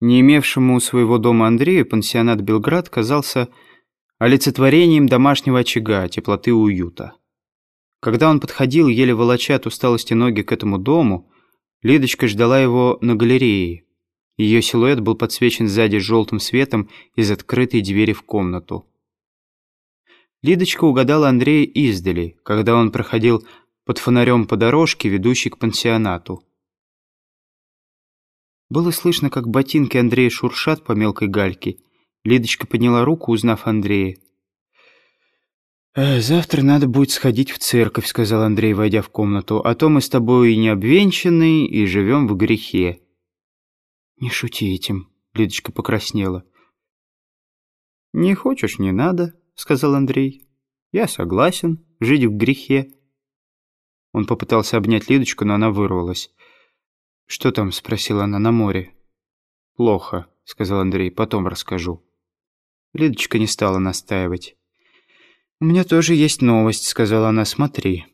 Не имевшему своего дома Андрею пансионат «Белград» казался олицетворением домашнего очага, теплоты и уюта. Когда он подходил, еле волоча от усталости ноги к этому дому, Лидочка ждала его на галерее. Ее силуэт был подсвечен сзади желтым светом из открытой двери в комнату. Лидочка угадала Андрея издали, когда он проходил под фонарем по дорожке, ведущей к пансионату. Было слышно, как ботинки Андрея шуршат по мелкой гальке. Лидочка подняла руку, узнав Андрея. «Э, «Завтра надо будет сходить в церковь», — сказал Андрей, войдя в комнату. «А то мы с тобой и не обвенчаны, и живем в грехе». «Не шути этим», — Лидочка покраснела. «Не хочешь, не надо», — сказал Андрей. «Я согласен жить в грехе». Он попытался обнять Лидочку, но она вырвалась. «Что там?» — спросила она на море. «Плохо», — сказал Андрей, — «потом расскажу». Лидочка не стала настаивать. «У меня тоже есть новость», — сказала она, — «смотри».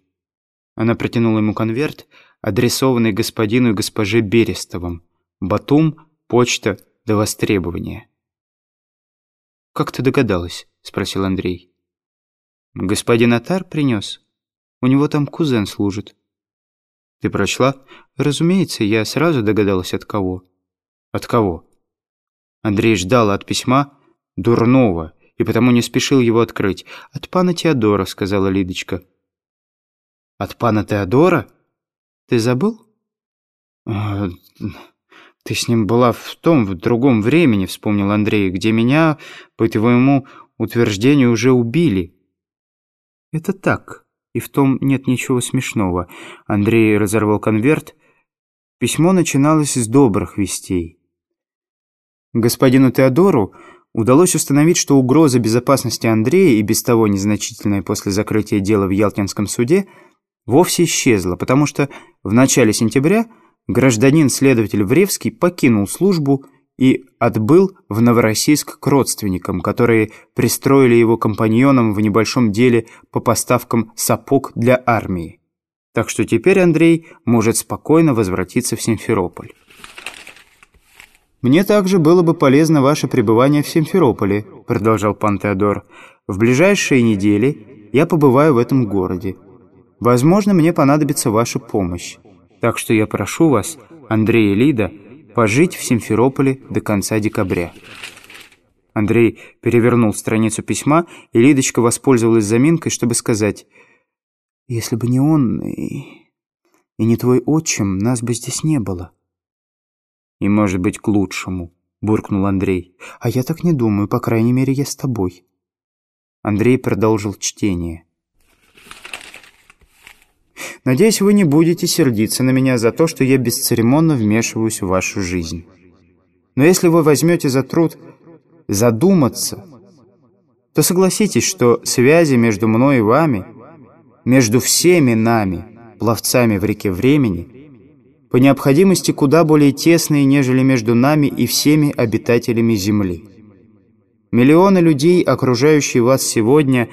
Она протянула ему конверт, адресованный господину и госпоже Берестовым. «Батум, почта до востребования». «Как ты догадалась?» — спросил Андрей. «Господин Атар принес. У него там кузен служит». «Ты прочла?» «Разумеется, я сразу догадалась, от кого». «От кого?» Андрей ждал от письма дурного и потому не спешил его открыть. «От пана Теодора», — сказала Лидочка. «От пана Теодора? Ты забыл?» а, «Ты с ним была в том, в другом времени», — вспомнил Андрей, «где меня, по твоему утверждению, уже убили». «Это так», и в том нет ничего смешного. Андрей разорвал конверт. Письмо начиналось с добрых вестей. Господину Теодору удалось установить, что угроза безопасности Андрея, и без того незначительная после закрытия дела в Ялтинском суде, вовсе исчезла, потому что в начале сентября гражданин-следователь Вревский покинул службу и отбыл в Новороссийск к родственникам, которые пристроили его компаньоном в небольшом деле по поставкам сапог для армии. Так что теперь Андрей может спокойно возвратиться в Симферополь. «Мне также было бы полезно ваше пребывание в Симферополе», продолжал пан Теодор. «В ближайшие недели я побываю в этом городе. Возможно, мне понадобится ваша помощь. Так что я прошу вас, Андрей и Лида, пожить в Симферополе до конца декабря. Андрей перевернул страницу письма, и Лидочка воспользовалась заминкой, чтобы сказать, «Если бы не он и, и не твой отчим, нас бы здесь не было». «И, может быть, к лучшему», — буркнул Андрей. «А я так не думаю, по крайней мере, я с тобой». Андрей продолжил чтение. Надеюсь, вы не будете сердиться на меня за то, что я бесцеремонно вмешиваюсь в вашу жизнь. Но если вы возьмете за труд задуматься, то согласитесь, что связи между мной и вами, между всеми нами, пловцами в реке времени, по необходимости куда более тесные, нежели между нами и всеми обитателями Земли. Миллионы людей, окружающие вас сегодня,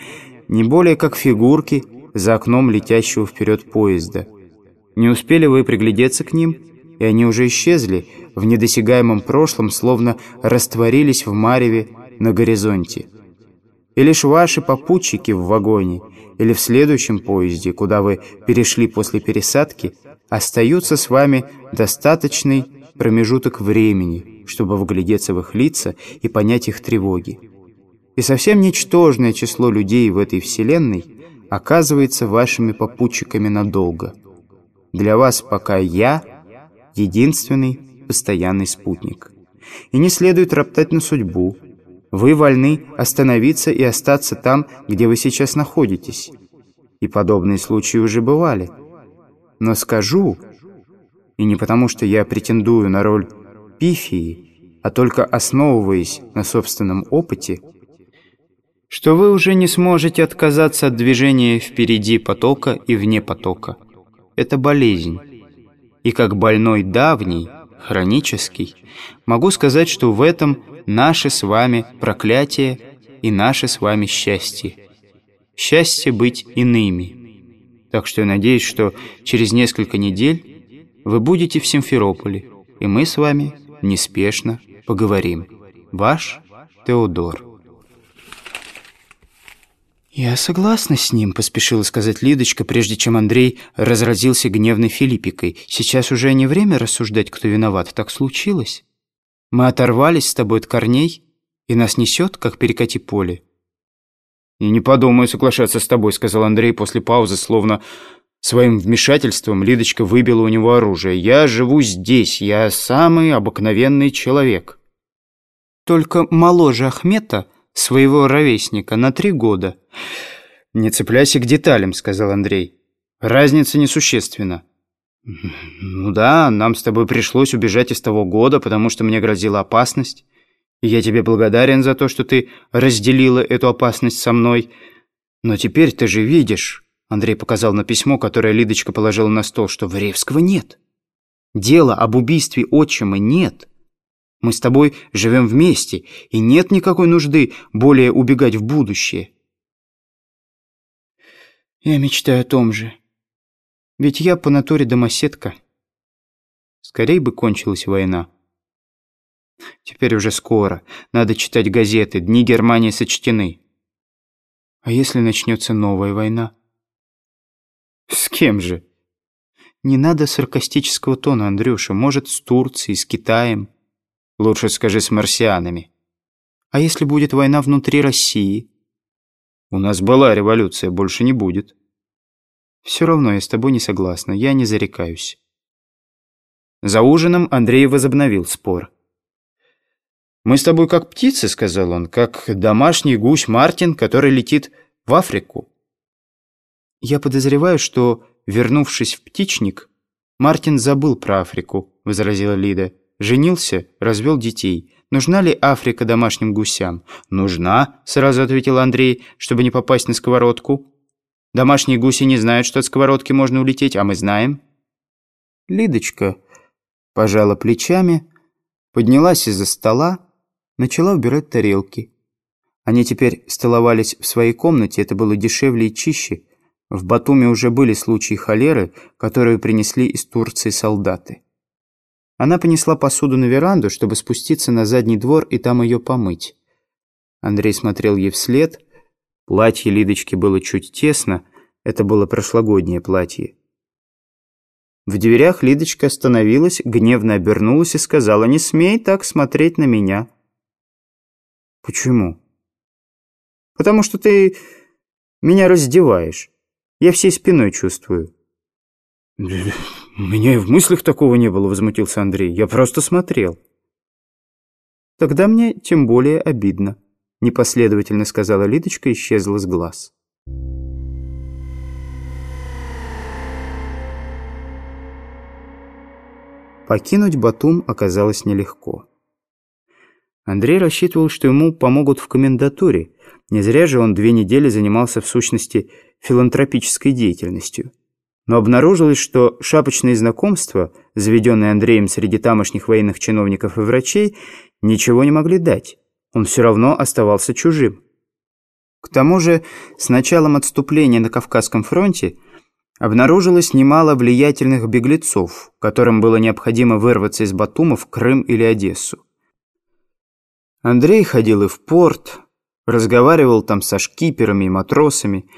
не более как фигурки – за окном летящего вперед поезда. Не успели вы приглядеться к ним, и они уже исчезли в недосягаемом прошлом, словно растворились в мареве на горизонте. И лишь ваши попутчики в вагоне или в следующем поезде, куда вы перешли после пересадки, остаются с вами достаточный промежуток времени, чтобы вглядеться в их лица и понять их тревоги. И совсем ничтожное число людей в этой вселенной – оказывается вашими попутчиками надолго. Для вас пока я — единственный постоянный спутник. И не следует роптать на судьбу. Вы вольны остановиться и остаться там, где вы сейчас находитесь. И подобные случаи уже бывали. Но скажу, и не потому, что я претендую на роль пифии, а только основываясь на собственном опыте — что вы уже не сможете отказаться от движения впереди потока и вне потока. Это болезнь. И как больной давний, хронический, могу сказать, что в этом наше с вами проклятие и наше с вами счастье. Счастье быть иными. Так что я надеюсь, что через несколько недель вы будете в Симферополе, и мы с вами неспешно поговорим. Ваш Теодор. «Я согласна с ним», — поспешила сказать Лидочка, прежде чем Андрей разразился гневной Филиппикой. «Сейчас уже не время рассуждать, кто виноват. Так случилось. Мы оторвались с тобой от корней, и нас несет, как перекати поле». «И не подумаю соглашаться с тобой», — сказал Андрей после паузы, словно своим вмешательством Лидочка выбила у него оружие. «Я живу здесь, я самый обыкновенный человек». «Только моложе Ахмета», своего ровесника на три года. «Не цепляйся к деталям», — сказал Андрей. «Разница несущественна». «Ну да, нам с тобой пришлось убежать из того года, потому что мне грозила опасность. И я тебе благодарен за то, что ты разделила эту опасность со мной. Но теперь ты же видишь...» Андрей показал на письмо, которое Лидочка положила на стол, что Вревского нет. Дела об убийстве отчима нет. Мы с тобой живем вместе, и нет никакой нужды более убегать в будущее. Я мечтаю о том же. Ведь я по натуре домоседка. Скорей бы кончилась война. Теперь уже скоро. Надо читать газеты. Дни Германии сочтены. А если начнется новая война? С кем же? Не надо саркастического тона, Андрюша. Может, с Турцией, с Китаем. Лучше скажи с марсианами. А если будет война внутри России? У нас была революция, больше не будет. Все равно я с тобой не согласна, я не зарекаюсь. За ужином Андрей возобновил спор. «Мы с тобой как птицы», — сказал он, — «как домашний гусь Мартин, который летит в Африку». «Я подозреваю, что, вернувшись в птичник, Мартин забыл про Африку», — возразила Лида. Женился, развел детей. Нужна ли Африка домашним гусям? Нужна, сразу ответил Андрей, чтобы не попасть на сковородку. Домашние гуси не знают, что от сковородки можно улететь, а мы знаем. Лидочка пожала плечами, поднялась из-за стола, начала убирать тарелки. Они теперь столовались в своей комнате, это было дешевле и чище. В Батуми уже были случаи холеры, которую принесли из Турции солдаты. Она понесла посуду на веранду, чтобы спуститься на задний двор и там ее помыть. Андрей смотрел ей вслед. Платье Лидочки было чуть тесно. Это было прошлогоднее платье. В дверях Лидочка остановилась, гневно обернулась и сказала, «Не смей так смотреть на меня». «Почему?» «Потому что ты меня раздеваешь. Я всей спиной чувствую». «У меня и в мыслях такого не было», — возмутился Андрей. «Я просто смотрел». «Тогда мне тем более обидно», — непоследовательно сказала Лидочка и исчезла с глаз. Покинуть Батум оказалось нелегко. Андрей рассчитывал, что ему помогут в комендатуре. Не зря же он две недели занимался в сущности филантропической деятельностью. Но обнаружилось, что шапочные знакомства, заведенные Андреем среди тамошних военных чиновников и врачей, ничего не могли дать. Он все равно оставался чужим. К тому же, с началом отступления на Кавказском фронте обнаружилось немало влиятельных беглецов, которым было необходимо вырваться из Батума в Крым или Одессу. Андрей ходил и в порт, разговаривал там со шкиперами и матросами,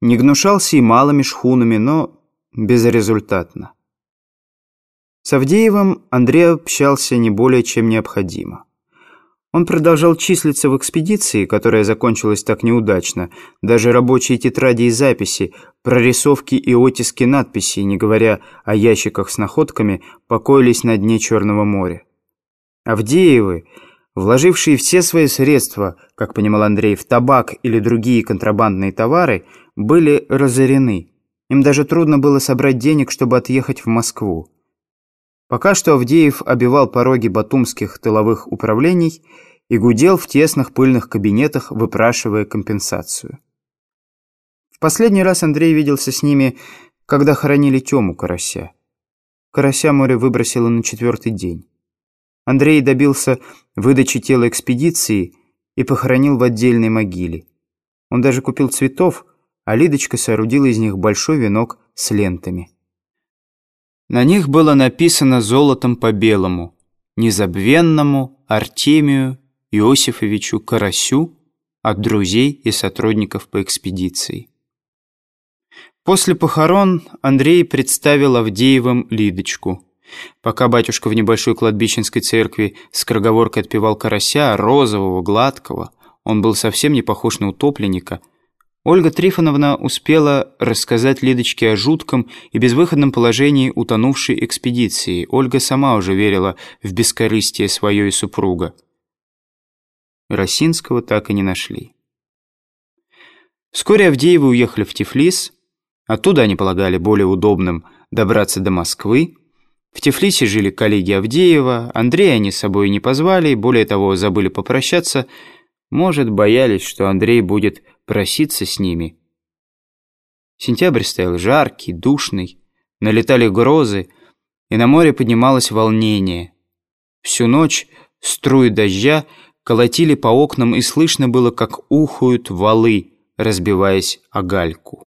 не гнушался и малыми шхунами, но безрезультатно. С Авдеевым Андрей общался не более чем необходимо. Он продолжал числиться в экспедиции, которая закончилась так неудачно. Даже рабочие тетради и записи, прорисовки и оттиски надписей, не говоря о ящиках с находками, покоились на дне Черного моря. Авдеевы, вложившие все свои средства, как понимал Андрей, в табак или другие контрабандные товары, были разорены – им даже трудно было собрать денег, чтобы отъехать в Москву. Пока что Авдеев обивал пороги батумских тыловых управлений и гудел в тесных пыльных кабинетах, выпрашивая компенсацию. В последний раз Андрей виделся с ними, когда хоронили Тему Карася. Карася море выбросило на четвертый день. Андрей добился выдачи тела экспедиции и похоронил в отдельной могиле. Он даже купил цветов, а Лидочка соорудила из них большой венок с лентами. На них было написано золотом по белому «Незабвенному Артемию Иосифовичу Карасю от друзей и сотрудников по экспедиции. После похорон Андрей представил Авдеевым Лидочку. Пока батюшка в небольшой кладбищенской церкви с кроговоркой отпевал карася, розового, гладкого, он был совсем не похож на утопленника, Ольга Трифоновна успела рассказать Лидочке о жутком и безвыходном положении утонувшей экспедиции. Ольга сама уже верила в бескорыстие свое супруга. Росинского так и не нашли. Вскоре Авдеевы уехали в Тифлис, Оттуда они полагали более удобным добраться до Москвы. В Тифлисе жили коллеги Авдеева, Андрея они с собой не позвали, более того, забыли попрощаться. Может, боялись, что Андрей будет проситься с ними. Сентябрь стоял жаркий, душный, налетали грозы, и на море поднималось волнение. Всю ночь струи дождя колотили по окнам, и слышно было, как ухают валы, разбиваясь о гальку.